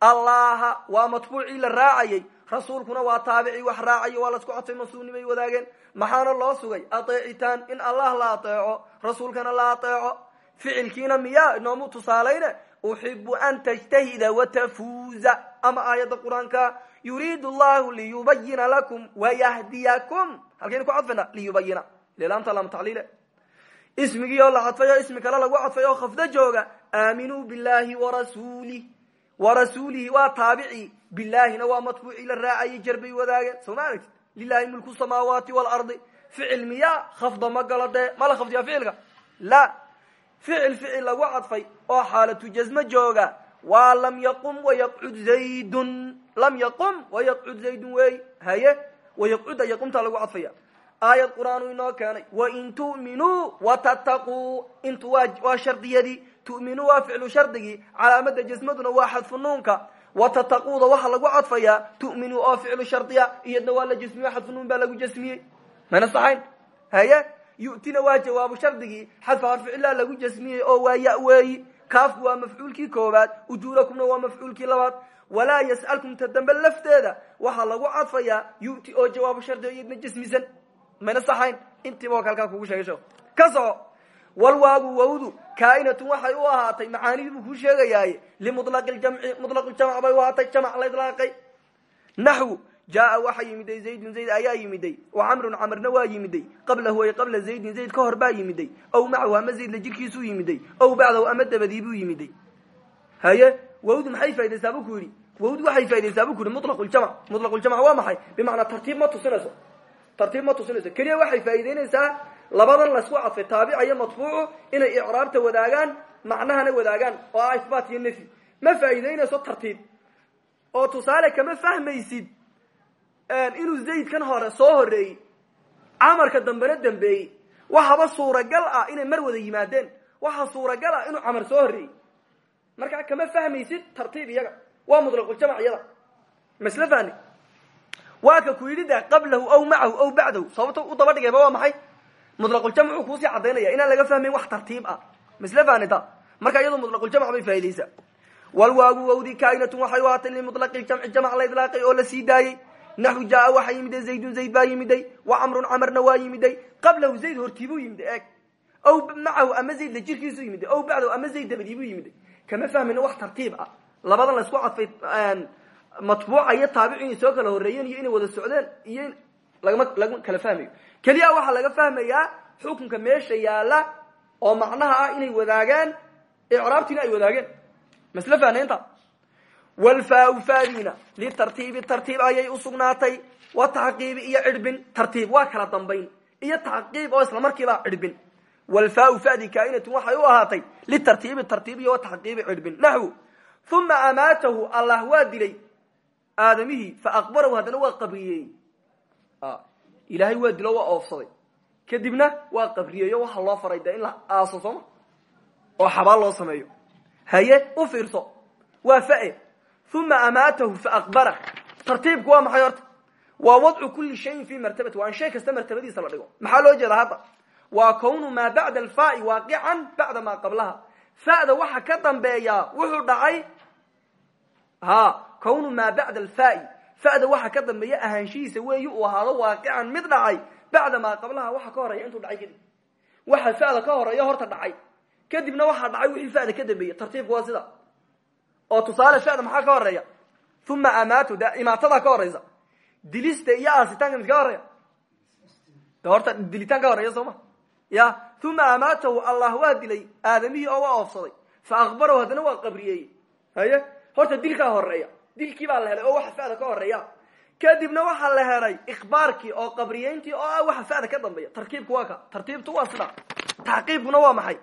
allaha waa matbuucii la raacayey rasuulkuna waa taabicii wax raacayo waa lasku cadfay mansuubnimay wadaageen. Maxaana loo sugay? Ateecitaan in allah la ateeco rasuulkana la ateeco. Ficilkiina miyaa inoomu tusaalayne? Uxibu an tajtahida watafuuza ama aayadda qur'aanka yuriidu llahu liyubayina lakum wayahdiyakum halkaynu ku cadfayna liyubayina ilaamta lam tacliile ismigii oo la cadfay oo ismi kale lagu cadfay oo khafdo jooga aaminuu billahi warasuulih warasuulihi waa taabici bilaahina waa matbuucii la raacayay jarbay wadaageen. Soo ma aragtid? Lilahi mulku samaawaati waalardi ficil miyaa? Khafda ma galo dee ma la khafdiyaa ficilka? La. Ficil ficil lagu cadfay oo xaalatu jasmo jooga waa lam yaqum wayaqcud zaydun. Lam yaqum wayaqcud zaydun wey haye. Cadfaya aayad qur'aanu inoo keenay wain tu'minuu watataquu intu waa shardiyadii tu'minuu waa ficlu shardigii calaamada jasmaduna waa xadfu nuunka. Watataquuda waxaa lagu cadfayaa tu'minuu oo ficlu shardiya iyadna waa la jasmiyo xadfu nuun baa lagu jasmiyey mana saxayn? Haye? Yu'tina waa jawaabu shardigii xadfa harficilaa lagu jasmiyey oo waa ya weeyi. Kaafku waa mafcuulkii koobaad ujuurakumna waa mafcuulkii labaad. Walaa yas'alkum ta dambe lafteeda waxaa lagu cadfayaa yu'ti oo jawaabu shardi iyadna jasmisan mayna saxayn? Intiiba waa kalkaa kugu sheegay sheekh ka walwaagu wawdu kaainatun waxay u ahaatay macaanidii buu kuu sheegayaaye limulaqi ljamci mulaqi ljamc bay u ahaatay la idlaaqay. Naxwu jaaa waxa yimiday zaydun zayd ayaa yimiday wa camrun camarna waa yimiday qablahu ay qabla zaydin zayd ka hor baa yimiday ow macahu ama zaydla jirkiisuu yimiday ow bacdahu ama dabadiibuu yimiday. Haye wawdu maxay faa'idaysaa bu ku yidhi? Wawdu waxay faa'idaysaa bu ku yidhi mutlaq ljamc mutlaq ljamc waa maxay? Bimacnaa tartiib ma tusinayso tartiib ma tusinayso keliya waxay faa'idaynaysaa labadan laysku cadfay taabica iyo matbuucu inay icraabta wadaagaan macnahana wadaagaan oo ah isbaat iyo nafyi ma faa'idaynayso tartiib. Oo tusaale kama fahmaysid inuu zaydkan hore soo horeeyey camarka dambena dambeeyey waxaba suuragal ah inay mar wada yimaadeen. Waxa suuragal ah inuu camar soo horeeyey markaa kama fahmaysid tartiib iyaga. Waa mutlaqujamc iyada. Masla fahni waa ka ku yidhi de qablahu aw macahu aw bacdahu sababta u daba dhigayba waa maxay? Mutlaqujamc uu kuusii cadaynaya inaan laga fahmayn wax tartiib ah. Masla fahnita marka iyado mutlaqujamc bay faa'idaysaa walwaagu wawdi kaainatun waxay u ahaatay limulaqi ljamci jamc la idlaaqay oo la sii daayey naxu jaaa waxaa yimiday zaydun zayd baa yimiday wa camrun camarna waa yimiday qablahu zayd hortiibuu yimiday eeg. Ow macahu ama zaydla jirkiisuu yimiday ow bacdahu ama zayd dabadiibuu yimiday kama fahmayno wax tartiib ah. Labadan laysku cadfay matbuuca iyo taabici inay soo kala horreeyeen iyo inay wada socdeen iyo lagama lagama kala fahmayo. Keliya waxaa laga fahmayaa xukunka meesha yaalla oo macnaha ah inay wadaagaan icraabtiina ay wadaageen. Masla fahnaynta walfaau faadiina litartiibi tartiib ayay usugnaatay wa taxqiibi iyo cidhbin tartiib waa kala dambayn. Iyo taxqiib oo isla markiiba cidhbin. Walfaau fadi kaainatun waxay u ahaatay litartiibi tartiib iyo wa taxqiibi cidhbin. Naxwu uma amaatahu allah waa dilay aadamihii fa aqbarahu haddana waa qabriyeeyey ilaahay waa dilo waa oofsaday. Kadibna waa qabriyeeyo waxa loo faray dee in la aaso oo xabaal loo sameeyo. Haye u fiirso. Waa fae. Uma amaatahu faaqbara tartiibku waa maxay horta? Waa wadcu kuli shayin fi martabati. Waa in shay kasta martabadiisa la dhigo. Maxaa loo jeeda hadda? Waa kownu maa bacda alfaai waaqican bacda qablaha. Fa'da waxa ka dambeeyaa wuxuu dhacay ha kownu maa bacda alfaai fa'da waxa ka dambeeya ahaanshihiisa weeyi uu ahaado waaqican mid dhacay. Bacda maa qablaha waxa ka horreeya intuu dhacay kadib. Waxa fa'da ka horreeya horta dhacay. Kadibna waxaa dhacay wixii fa'da ka dambeeyey tartiibku waa sida. Oo tusaale fa'da maxaa ka horreeya uma amaatu de imaatadaa ka horeysa dilista iyo aasitaanka mid ka horreeya de horta dilitaan ka horreeya soo ma ya uma amaatahu allah waa dilay aadamihii oo oofsaday. Fa akbarahu haddana waa qabriyeeyey haye? Horta dilkaa horreeya dilkii baa la helay oo waxa fa'da ka horreeya kadibna waxaa la helay ikbaarkii oo qabriyeyntii oo ah waxa fa'da ka dambeeya. Tarkiibku waa ka. Tartiibtu waa sida. Taxqiibkuna waa maxay?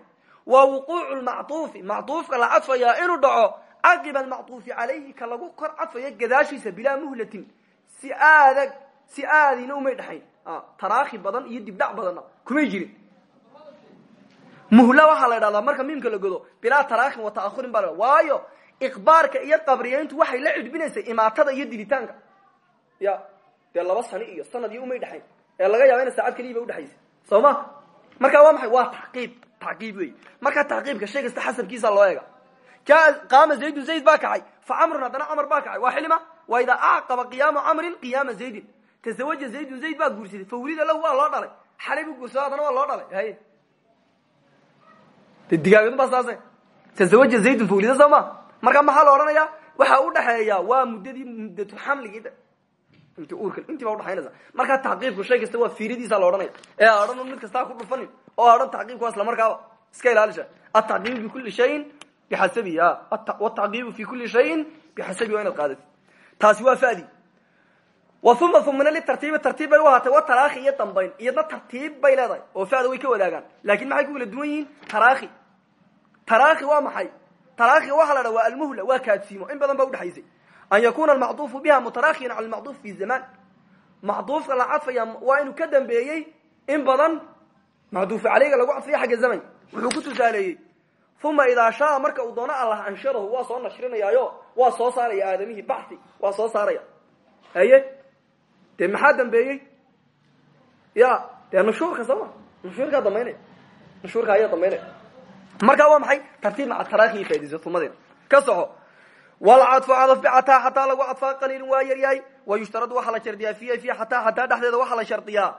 Waa wuquucu lmactuufi mactuufka la cadfayaa inuu dhaco caqiba almactuufi calayhi ka lagu kor cadfayo gadaashiisa bilaa muhlatin. Si aadag si aadina umay dhexayn taraakhi badan iyo dibdhac badanna. Kumay jirin. Muhla waxaa la idhahdaa marka miimka la godo bilaa taraakhin wa ta'ahurin baa waayo ikbaarka iyo qabriyeyntu waxay la cidbinaysay imaatada iyo dilitaanka. Ya dee laba sani iyo sanad iyo umay dhexayn ee laga yaaba ina saacad keliya ba udhexaysa soo ma marka waa maxay? Waa taqiib taqiib wey marka taqiibka shay kasta xasabkiisa loo eega. Qaama zaydun zayd baa kacay. Fa camrun haddana camar baa kacay. Waa xilima? Waa idaa acqaba qiyaamu camrin qiyaama zaydin. Tazawaja zaydun zayd baa guursaday. Fa wulida lahu waa loo dhalay. Xalay buu guursado haddana waa loo dhalay. Haye de digaagadu baa saase tazawaja zaydun fa wulida soo ma marka maxaa la odhanayaa waxa udhaxeeya waa muddadii muddatu xamligii int uurka intii baa udhaxaynaysa markaa taqiibku shay kasta waa fiiridiisa la odhanaya ee odhan mid kastaa ku dhufanin oo odhan taqiibku isla markaaba iska ilaalisha. Ataqiibu bikuli shayin bixasabihi wataqiibu fi kuli shayin bixasabihi waa inaad qaadati taasi waa fadi. Uma umina litartiibi tartiib bay u ahaatay. Wa taraakhi iyo dambayn. Iyadna tartiib bay oo fada way ka wadaagaan. Lakin maxay ku kala duwan taraakhi. Taraakhi waa maxay taraakhi waxaa la dhaha waa almuhla waa kaadsiimo. In badan ba udhexaysay an yakuna almacduufu biha mutarakhiyan cala almacduuf fi zaman. Macduufka la cadfaya waa inuu ka dambeeyey in badan macduufu caleyga lagu cadfayo xagga zaman. Wuxuu ku tusaaleeyey uma idaa shaa marka uu doono allah ansharahu waa soo nashrinayaayo waa soo saaraya aadamihii baxi waa soo saaraya. Haye dee maxaa dambeeyey? Ya dee nushuurka sooma nushuurkaa dambaynaya nushuurka ayaa dambaynaya marka waa maxay? Tartiib maca tarakhi faidayso umadeeda ka soco. Walcadfu cadaf bixataa xataa lagu cadfaa qaliilin waa yaryahay. Wayushtaradu waxaa la shardiyaa fiiha fiiha xataa xataa dhexdeeda waxaa la shardiyaa.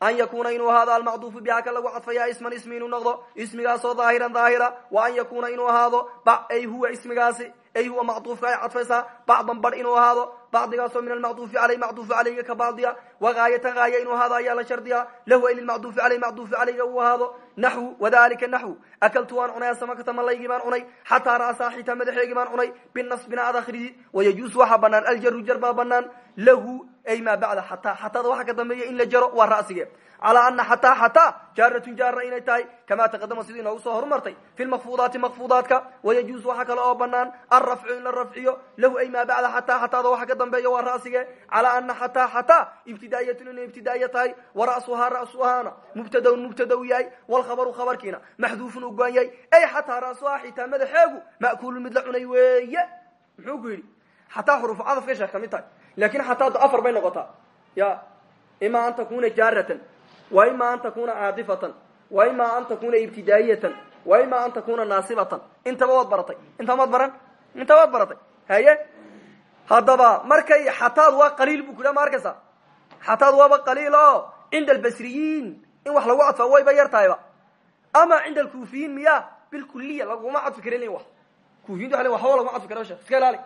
An yakuna inuu ahaado almacduufu biha ka lagu cadfaya isman ismi inuu noqdo. Ismigaasoo daahiran daahira wa an yakuna inuu ahaado ay huwa ismigaasi ay huwa macduufka ay cadfaysaa bacdan bar inuu ahaado bacdigaasoo min almacduufi aley macduufi aleyga ka bacdiya wagaayatan gaaya inuu ahaado ayaa la shardiyaa lahu ay lilmacduufi aley macduufi aleyga uu ahaado naxwu wadalika naxwu akaltu waan cunay asamakata malaygii baan cunay xataa ra'saa xitaa madaxeegii baan cunay binasbina ad akridi wayajuusu waxaa banaan aljaru jar baa banaan lahu ay maa bacda xataa xataada waxa ka dambeeya in la jaro waa ra'sige calaa ana xataa xataa jaaratun jaara inay tahay kamaa taqadama sidii inoogu soo horumartay fi lmakfuudaati makfuudaadka wayajuusu waxaa kale oo banaan alrafcu in la rafciyo lahu ay maa bacda xataa xataada waxa ka dambeeya waa ra'sige. Calaa ana xataa xataa ibtidaayatun inay ibtidaaya tahay wa ra'suhaa ra'suhaana mubtadaun mubtada u yahay walkhabaru khabarkiina maxduufun u goan yahay. Ay xataa ra'suhaa xitaa madaxeegu ma'kuulun mid la cunay weeye. Muxuu ku yidhi xataa wa ima an takuna caadifatan wa ima an takuna ibtidaayatan? Wa ima an takuna naasibatan? Intaba waad baratay. Inta maad baran? Inta waad baratay. Haye? Haddaba markay xataad waa qaliil bu kudha ma arkaysa xataad waaba qaliil o cinda albasriyiin in wax lagu cadfaa wayba yar tahayba. Ama cinda alkufiyiin miya? Bilkuliya laguma cadfi karin wa kufiyinta waa waxba laguma cadfi kara shek iska ilaali.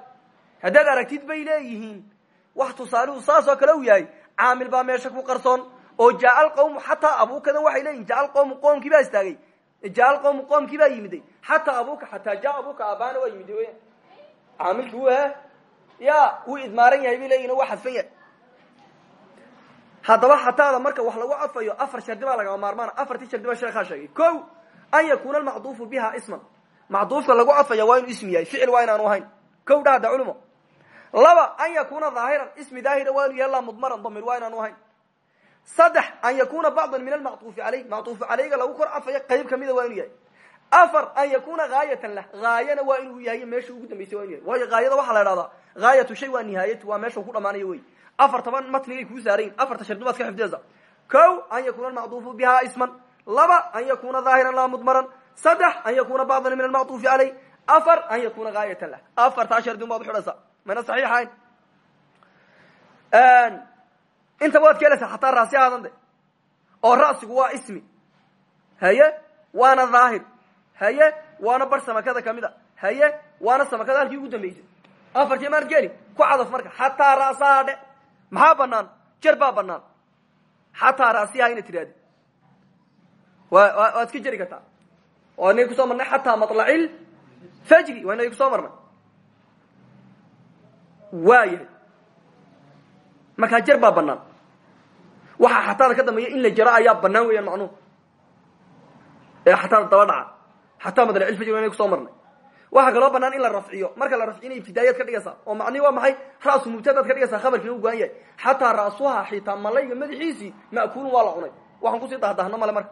Haddaad aragtid bay leeyihiin. Wax tusaalihu saasoo kale u yahay. Caamil baa meesha ku qarsoon oo jaa qawmu xataa abuukadan waxay leeyihiin jaa qawmu qoomkii baa istaagay jaa qawmu qoomkii baa yimiday xataa abuuka xataa jaa abuuka aabbaana waa yimid weya caamilki wu he ya wuu idmaaran yahay bay leeyihiin waa xadfan yahay. Haddaba xataada marka wax lagu cadfayo afar shardi baa lagama maarmaana afartii shardi baa sheekaa sheegay. Ko an yakuna almacduufu biha isman. Macduufka lagu cadfaya waa inuu ismi yahay ficil waa inaanu ahayn. Ko dhahda culimo laba an yakuna dhaahiran ismi daahira waa inu yaalla mudmaran damir waa inaanu ahayn saddex an yakuna bacdan min almactuufi caleyh mactuufu caleyga lagu kor cafayo qayb kamida waa inu yahay. Afar an yakuna haayatan lah. Haayana waa inuu yahay meesha ugu dambaysay waa inu yahay. Waayo haayada waxaa la idhahdaa haayatu shay waa nihaayatu waa meesha ku dhamaanayo wey afar toban matnigay kuu saarayin afarta shardi baad ka xifdiyaysa ko an yakuna almacduufu biha isman. Laba an yakuna dhaahiran la mudmaran. Saddex an yakuna bacdan min almactuufi caleyh afar an yakuna haayatan lah. Afartaa shardi intaba waad ka helaysaa xataa raasi aadan de oo ra'sigu waa ismi. Haye waana dhaahir. Haye waana bar samakada ka mid a. Haye waana samakada halkii ugu dambeysay. Afartii maad geli ku cadaf marka xataa ra'saha dhe maxaa banaan jer baa banaan xataa ra'siha ina tidhahdi wa waad iska jeri kartaa. Oo inagi ku soo marnay xataa maطlacil fajri waa inagi ku soo marnay. Waayahay markaa jer baa banaan waxaa xataada ka dambeeya in la jaro ayaa banaan weeyaan macnuhu ee xataada daba dhaca. Xataa madlacilfajr waa inay ku soo marnay. Waxaa kaloo banaan in la rafciyo. Marka la rafciyna ibtidaayaad ka dhigaysaa oo macnihi waa maxay? Ra'su mubtadaad ka dhigaysaa khabarkiina u goan yahay. Xataa ra'suha xitaa malayga madaxiisii ma'kuulun waa la cunay. Waxaan ku sii dahdahno male marka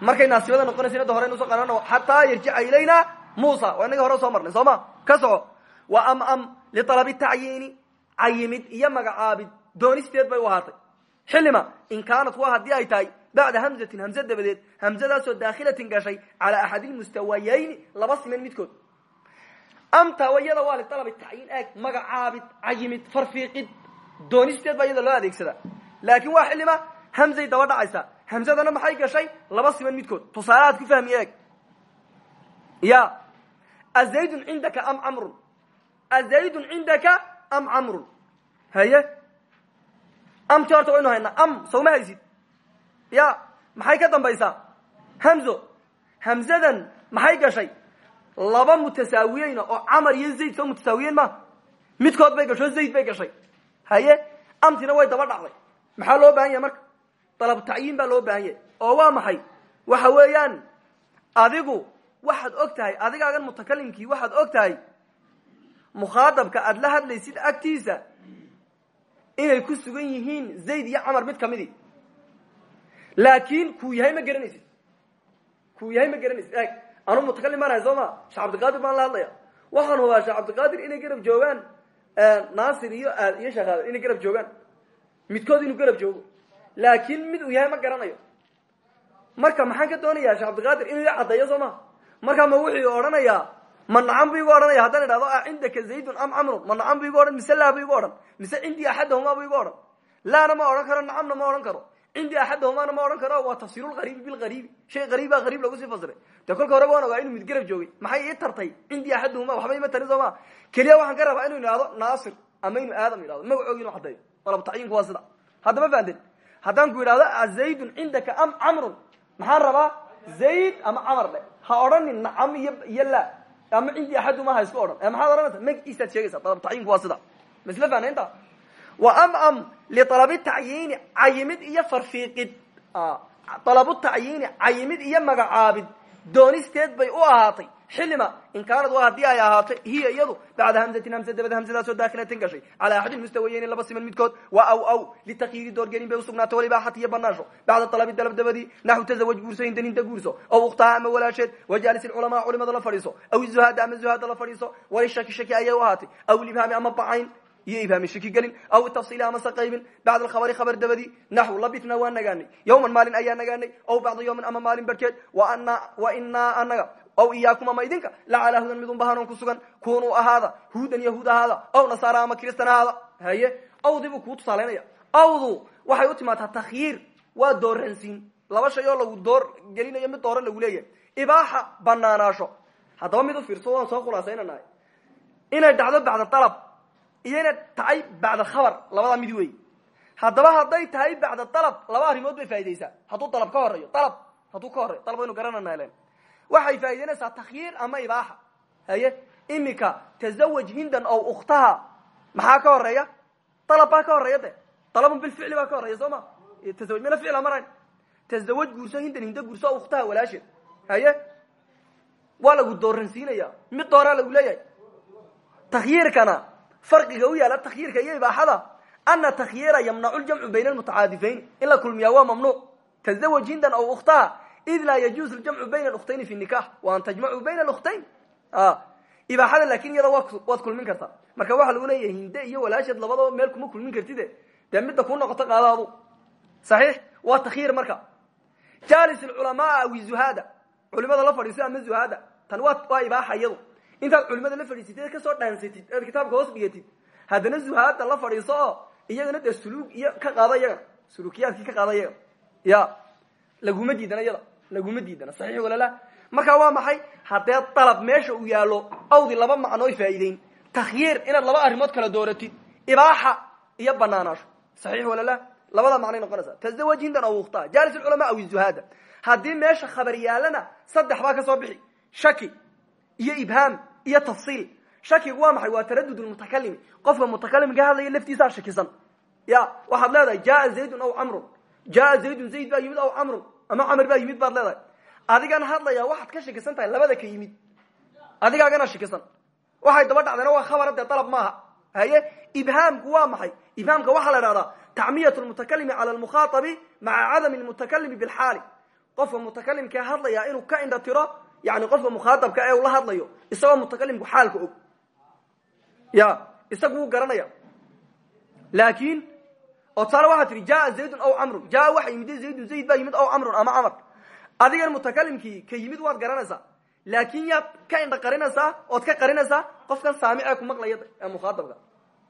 markay naasibada noqonaysa inada hore nuso qanan xataa yarjica ilayna muusa. Waa inaga hore soo marnay soo ma? Ka soco wa am am lialabi tacyiini cayimid iyo magacaabid. Doonisteed bay u ahaatay xillima in kaanat waa haddii ay tahay bacda hamzatin hamze dabadeed hamzadaasoo daakilatin gashay calaa axad ilmustawayayni laba siman midkood amta iyada waa lialabi tacyiin eeg magacaabid cayimid farfiiqid doonisteed baa iyada loo adeegsadaa laakin waa xillima hamzay daba dhacaysaa hamzadana maxay gashay laba siman midkood tusaaleaad ku fahmi eeg ya azaydun cindaka am camrun azaydun cindaka am camrun haye amti horta waynu haynaa? Am sawma haysid ya maxay ka dambaysaa hamzo. Hamzadan maxay gashay? Laba mutasaawiyeyna oo camar iyo zayd soo mutasaawiyeyn ma? Midkood bay gasho zayd bay gashay. Haye amtina way daba dhacday. Maxaa loo baahan yahay marka? Dalab tacyiin baa loo baahan yahay. Oo waa maxay? Waxa weeyaan adigu waxaad og tahay adigaagan mutakalimkii waxaad og tahay mukhaadabka aada la hadlaysid agtiisa inay ku sugan yihiin zayd iyo camar mid kamidi laakin kuu yahay ma garanaysid. Kuu yahay ma garanaysid. Eeg anuu mutakalim baan ahay soo ma sheekh cabdiqaadir baan la hadlaya waxaan hubaa sheekh cabdiqaadir inay garab joogaan naasir iyo iyo sheekh inay garab joogaan. Midkood inuu garab joogo. Laakin mid uu yahay ma garanayo. Marka maxaan ka doonayaa sheekh cabdiqaadir inuu i caddeeyo soo ma markaa ma wuxuu odhanayaa ma nacan bu igu odhanaya haddaan idhahdo cindaka zaydun am camrun. Ma nacan bu igu odhan? Laa bu igu odhan? Mise cindii axadahuma bu igu laana ma odhan karo nacamna ma odhan karo. Cindii axadahumaana ma odhan karo? Waa tafsiirulgariibi bilgariibi shay gariib baa gariib lagu sii fasiray dee kolka horeba waan ogaa inuu mid garab joogay. Maxay ii tartay? Cindii axadahuma waxba ima tarin soo maa keliya waxaan ka rabaa inu naasir ama inu aadam idhahdo magacoogi inu caddeeyo malab tacyiinku waa sida. Haddama fahanteen. Haddaan ku idhahdo zaydun cindaka am camrun. Maxaan rabaa zayd ama camar ha odhanin nacam iyo ama cindii axaduma ha isku odhan ee maxaad odhanaysa magaciisaad sheegaysaa malab tacyiinku waa sida. Masle fahnaynta wa am am lialabi tacyiini cayimid iyo farfiiqid. Alabu tacyiini cayimid iyo magacaabid. Doonisteed bay u ahaatay xilima in kaanad waa haddii ay ahaatay hiya iyadu bacda hamzatin hamza dabada hamzadaasoo daakilatin gashay calaa axadi mustawayeyni laba siman midkood wa aw aw litakyiiri doorgelin bay usugnaatay walibaaxati iyo banaasho bacda alabi dalab dabadii naxu tazawaj guurso hindaninta guurso aw ukhtaha ama walaasheed wajaalis ilculamaa culimada la fadhiiso aw izuhaada ama zuhaada la fadhiiso walishaki shaki ayay u ahaatay aw libhaami ama bacayn iyo ibhaami shaki gelin aw tafsiili amase qaybin bacda alkhabari khabar dabadii naxw labitna waa nagaanay yawman maalin ayaa nagaanay aw bacda yawmin ama maalin barhkeed wa inaa anaga aw iyaakum ama idinka lacalaa hudan midunba hanuun ku sugan kunuu ahaada huudan yahuud ahaada aw nasaara ama kristan ahaada haye? Awdii buu kuu tusaalaynaya awdu waxay u timaataa takhyiir waa dooransiin laba shay oo lagu door gelinayo mid doora lagu leeyahay. Ibaaxa banaanaasho haddaba mid u fiirso waan soo khulaasaynanahay. Inay dhacdo bacda dalab iyo inay tahay bacda khabar labadaa mid wey haddaba hadday tahay bacda dalab laba arrimood bay faa'idaysaa. Hadduu dalab ka horeeyo dalab hadduu ka horeyo dalab waynu garanana len waxay faa'idaynaysaa takhyiir ama ibaaxa haye imika tazawaj hindan ow ukhtaha maxaa ka horreeya dalab baa ka horreeya de dalabun bilficli baa ka horreeya soo ma? Tazawaj mina ficla marayn tazawaj guurso hindan hinda guurso o ukhtaha walaasheed. Haye waa lagu dooransiinaya mid dooraa lagu leeyahay. Takhyiirkana farqiga u yaalla takhyiirka iyo ibaaxada ana takhyiira yamnacu ljamcu bayna almutacaadifayn in la kulmiyaa waa mamnuuc. Tazawaj hindan ow ukhtaha id laa yajuuzu ljamcu bayna alukhtayni fi nikah wa an tajmacuu bayna alkhtayn ibaaxada laakin iyada waad kulmin kartaa marka waxaa lagu leeyahay hinde iyo walaasheed labadaba meel kuma kulmin kartide dee midda kuu noqoto qaadaadu saxiix waa takhyiir marka jalis culamaa aw zuhaada culimada la fadhiiso ama zuhaada tan waa ibaaxa iyadu intaad culimada la fadhiisatid ka soo dhaansatid eed kitaabka hoos dhigatid haddana zuhaada la fadhiiso oo iyagana dee suluug iyo ka qaada laguma diidana iyada laguma diidana. Saxiix walala marka waa maxay? Haddee dalab meesha uu yaalo awdi laba macnooy faa'iideyn takhyiir inaad laba arrimood kala dooratid ibaaxa iyo banaanaasho saxiix walala labada macnay noqonaysaa. Tazawaj hindan aw ukhtaa jalis culamaa aw zuhaada. Haddii meesha khabar yaalana saddex baa ka soo bixi. Shaki iyo ibhaam iyo tafsiil. Shakigu waa maxay? Waa taradud lmutakalimi qofka mutakalimka hadlaya laftiisaa shakisan. Ya waxaad leedahay jaa zaydun aw camrun jaa zaydun zayd baa yimid aw camrun ama camr baa yimid baad leedahay. Adigan hadlaya waxaad ka shakisan tahay labada ka yimid. Adigaagana shakisan waxay daba dhacdeena waa khabara dee dalab maaha. Haye ibhaamku waa maxay? Ibhaamka waxaa la idhahdaa tacmiyat lmutakalimi cala lmukhaaabi maca cadami lmutakalimi bilxaali. Qofka mutakalimkee hadlaya inuu ka indha tiro yani qofka mukhaaabka ee uu la hadlayo isagoo mutakalimku xaalka og. Ya isagu wuu garanaya. Laakin oo tusaale waxaa tihi jaa zaydun aw camrun jaa waxa yimid zaydun zayd baa yimid aw camrun ama camar adigan mutakalimkii ka yimid waad garanaysaa. Laakin yaad ka indha qarinaysaa ood ka qarinaysaa qofkan saamicee ku maqlaya ee mukhaaabka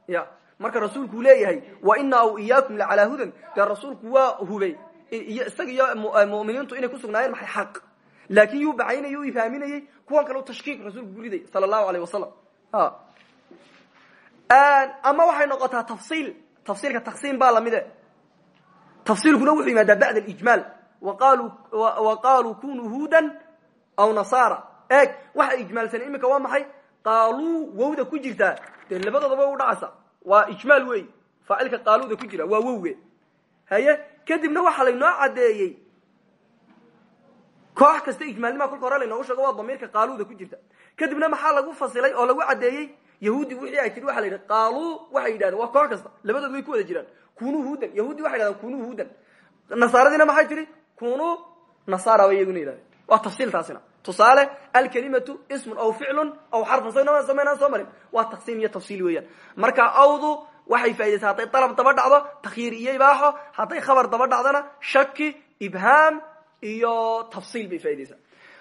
ya marka rasuulku leeyahay wa ina aw iyaakum lacalaa hudan. Dee rasuulku waa hubay. Isaga iyo muminiintu inay kusugnaayeen maxay xaq? Laakin yuu bacaynayy u ifhaaminayey kuwan kale tashkiik rasuulku ku riday sala allahu alayh wasalam ama waxay noqotaa tafsiil tafsiilka taqsiim baa lamide tafsiilkuna wuxuu yimaadaa bacd alijmaal. Wa qaluu kunuu huudan aw nasaara. Eeg waxa ijmaalsan iminka waa maxay? Qaaluu wowda ku jirtaa dee labadoodaba u dhacaysa. Waa ijmaal wey faacilka qaaluuda ku jira waa wowge haye kadibna waxaa laynoo caddeeyey. Koox kasta ijmaalnimaa kolka hore laynoogu sheego waa damiirka qaaluuda ku jirta. Kadibna maxaa lagu fasilay oo lagu caddeeyey yahuudi wixii ay tii waxa la yidhi qaaluu waxay yidhahdeen waa koox kasta. Labadood way ku wada jiraan. Kunuu huudan yahuudi waxay yidhahdeen kunuu huudan. Nasaaradiina maxay tihi kunuu nasaara bay iyaguna yidhahdeen. Waa tafsiil taasina. Tusaale alkalimatu ismun aw ficlun aw xarfun samaynaan soo marin. Waa taqsiim iyo tafsiil weeyaan. Marka awdu waxay faa'idaysaa hadday dalab daba dhacdo takhyiir iyo ibaaxo hadday khabar daba dhacdona shaki ibhaam iyo tafsiil bay faa'idaysaa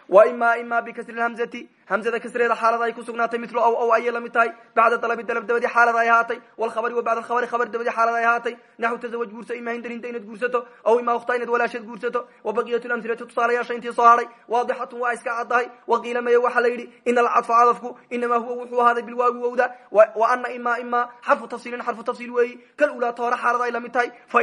ima ima bikasri hamzati hamzada kasreeda xaalada ay ku sugnaatay milo aw aw ayay la mid tahay bacda dalabi dalab dabadii xaalada ay ahaatay walkhabari wa bacda alkhabari khabar dabadii xaalada ay ahaatay naxu tazawaj guurso ima hindaninta inaad guursato aw ima ukhta inaad walaashad guursato wa baqiyat lamhilati tusaalayaasha intii soo hadhay waadixatun waa iska caddahay waqiila maya waxaa la yidhi ina alcadfa cadafku inamaa huwa wuxuu ahaaday bilwaawi wowda wa ana ima ima xarfu tafsiilin xarfu tafsiil weeyi kal ulaa toore xaalada ay la mid tahay fa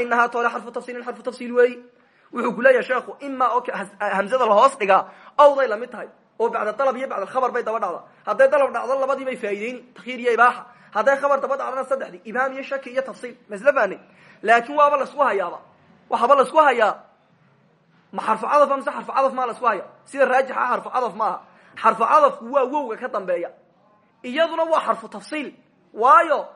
wuxuu ku leeyahay sheekhu ima oo hamzada lahoos dhigaa awday la mid tahay. Oo bacda dalab iyo bacda khabar bay daba dhacda. Hadday dalab dhacdo labadii bay faa'ideyni takhiir iyo ibaaxa hadday khabar daba dhacdana saddexdii ibhaam iyo shaki iyo tafsiil masla fahnay laakin waaba la isku hayaaba. Waxaaba la isku hayaa. Ma xarfu cadaf mise xarfu cadaf maa la isku haya sida raajix ah xarfu cadaf maaha xarfu cadafku waa wowga ka dambeeya. Iyaduna waa xarfu tafsiil. Waayo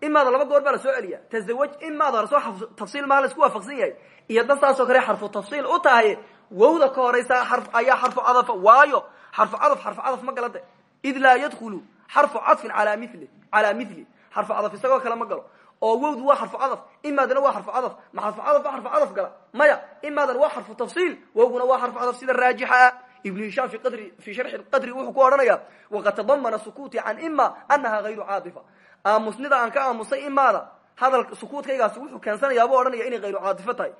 imaada laba goor baa la soo celiya tazawaj imaada hore soo xarfu tafsiil maa la isku waafaqsan yahay. Iyadna saasoo kale xarfu tafsiil u tahay wowda ka horaysa ayaa xarfu cadafa waayo xarfu cadaf xarfu cadaf ma gala de id laa yadkhulu xarfu cadfin alaa mili calaa mili xarfu cadaf isagoo kale ma galo. Oo wowdu waa xarfu cadaf imaadana waa xarfu cadaf. Ma xarfu cadaf ba xarfu cadaf gala? Maya imaadana waa xarfu tafsiil wowguna waa xarfu cadaf sida raajixa. Ah ibnu hishaam fi sharxi qadri wuxuu ku odhanaya waqad tadamana sukuuti can ima anaha hayru caadifa aamusnida aan ka aamusay imaada hadal sukuudkaygaasi wuxuu keensanayaa buu odhanaya inay hayru caadifo tahay.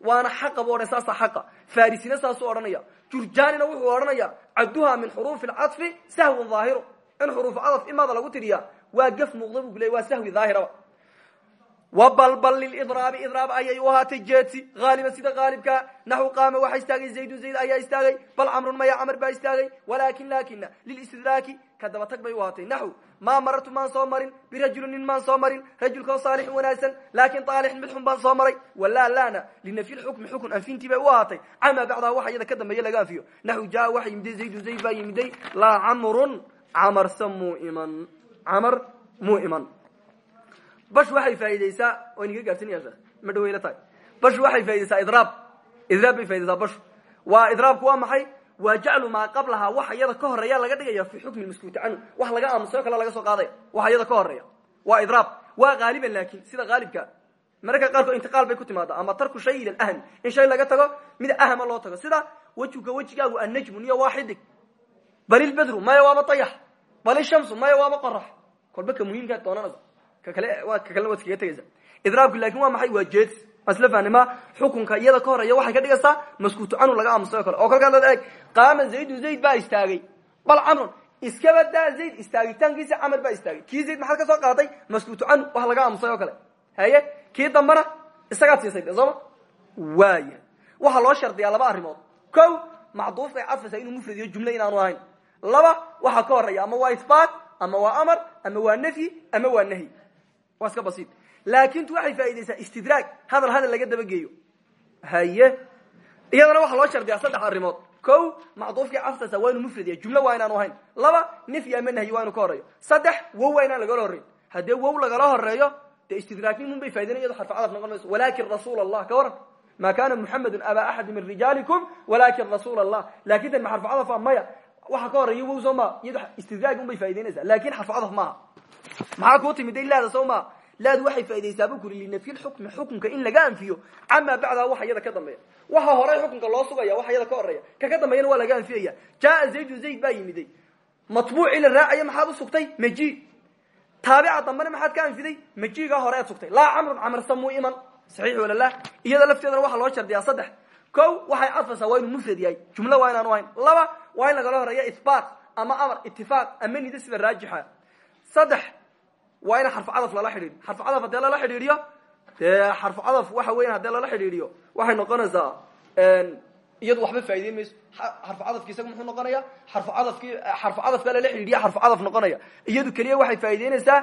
Waana xaqa bu odhan saasa xaqa. Farisina saasuu odhanaya. Jurjanina wuxuu odhanaya cabduha min xuruufi lcadfi sahwun dhaahiru in xuruuf cadaf imaada lagu tiriya waa gaf muuqda bu kuley waa sahwi dhaahiraba wabalbal lilidraabi idraab ayay u ahaatay jeedsi haaliban sida haalibka naxu qaama waxaa istaagay zaydun zayd ayaa istaagay bal camrun maya camar baa istaagay walakin lakina lilistidraaki ka daba tag bay u ahaatay naxu maa marartu maan soo marin birajulin nin maan soo marin rajulkao saalixin wanaagsan laakin aalixin mid xun baan soo maray walaa laana linafyi lxukmi xukun anfintii bay u ahaatay camaa bacdaha waxa iyada ka dambeeya laga anfiyo naxu jaa waxa yimiday zaydun zayd bash waxay inaga gaarsinaya sheekh ma dhaweyla tahay bash waxay faa'idaysaa idraab. Idraab bay faa'idaysaa bash. Waa idraabku waa maxay? Waa jaclu maa qablahaa waxa iyada ka horreeya laga dhigaya fi xukmi maskuuti canhu. Wax laga aamusayo kale laga soo qaadaya waxa iyada ka horreeya. Waa idraab. Waa haaliban laakin sida haalibka mararka qaarkood intiqaal bay ku timaada ama tarku shay ila ahm in shay laga tago mid ahama loo tago. Sida wejuka wejigaagu annajmu niyo waa xidig bal ilbedru maya waaba dayax bal ishamsu maya waaba qorax kolba ka muhiimkaa doonanaysa kalena waad iskaga tegaysa idraabku laakin waa maxay? Waa jeeds. Masla fahnima xukunka iyada ka horreeya waxay ka dhigaysaa maskuutu canhu laga aamusayo kale. Oo kolkaa dad eeg qaama zaydu zayd baa istaagay. Bal camrun iskaba daa zayd istaagitaankiisa camar baa istaagay. Kii zayd maxaad ka soo qaaday? Maskuutu canhu wax laga aamusay oo kale. Haye kii dambana isagaad siisay de sooma waaya waxaa loo shardiyaa laba arrimood. Ko macduufkay cadfaysaa inuu mufradiyo jumle inaanu ahayn. Laba waxaa ka horreeya ama waa isbaat ama waa amar ama waa nafyi ama waa nahyi waa iska basiid laakintu waxay faa'idaysaa istidraag hadal hadal laga dabageeyo. Haye. Iyadana waxaa loo shardiyaa saddex arrimood. Ko macduufkii cadfaysa waa inuu mufradiya jumle waa inaanu ahayn. Laba nafyi ama nahyi waa inu ka horeeyo. Saddex wow waa inaan lagala horreyn haddee wow lagala horeeyo dee istidraagnimun bay faidina iyado xarfu cadaf noqon mayso. Walakin rasuul allah ka waran ma kana muxamedun aba axadi min rijaalikum walakin rasuul allah laakiin tan ma xarfu cadafa maya. Waxa ka horreeya wow soo ma. Iyado istidraag un bay faa'idaynaysaa laakiin xarfu cadaf maaha maxaa kuu timid day laada laadu waxay faa'idaysaa bu kuri linafyi lxukmi xukunka in laga anfiyo camaa bacdaha waxa iyada ka dambeeya. Waxa hore xukunka loo sugaya waxa iyada ka horreeya ka ka waa laga anfiyaya. Jaa zaydu zayd baa yimiday. Matbuucii la raacayo maxaad u sugtay? Maji taabica dambena maxaad ka anfiday? Majigaa hore ead sugtay? Laa camrun camarsa muu iman. Saxiix wala la iyada lafteedana waxaa loo shardiyaa saddex. Ko waxay cadfaysaa waa inuu mufrad yahay. Jumlo laba waa in lagala horreeya ama amar itifaaq ama nida sida saddex. Waa in xarfu cadaf lala xidhiidhiyo xarfu cadaf haddee lala xidhiidhiyo dee xarfu cadaf waxa weyan haddee lala xidhiidhiyo waxay noqonaysaa iyadu waxba faa'ideyn mayso. Xarfu cadafki isaga muxuu noqonaya? Xarfu cadafki xarfu cadaf baa lala xidhiidhiya xarfu cadaf noqonaya. Iyadu keliya waxay faa'ideynaysaa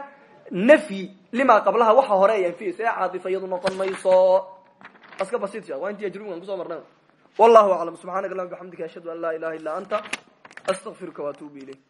nafyi lima qablaha waxa hore ay anfiyayso ee caadifa iyadu noqon mayso. Aska basiid sheekh waa intii ajrubigan ku soo marnay. Wallahu aclam. Subxaanaka allahuma bixamdika ashhadu an laa ilaha illa anta astaqfiruka waatuubu ilayk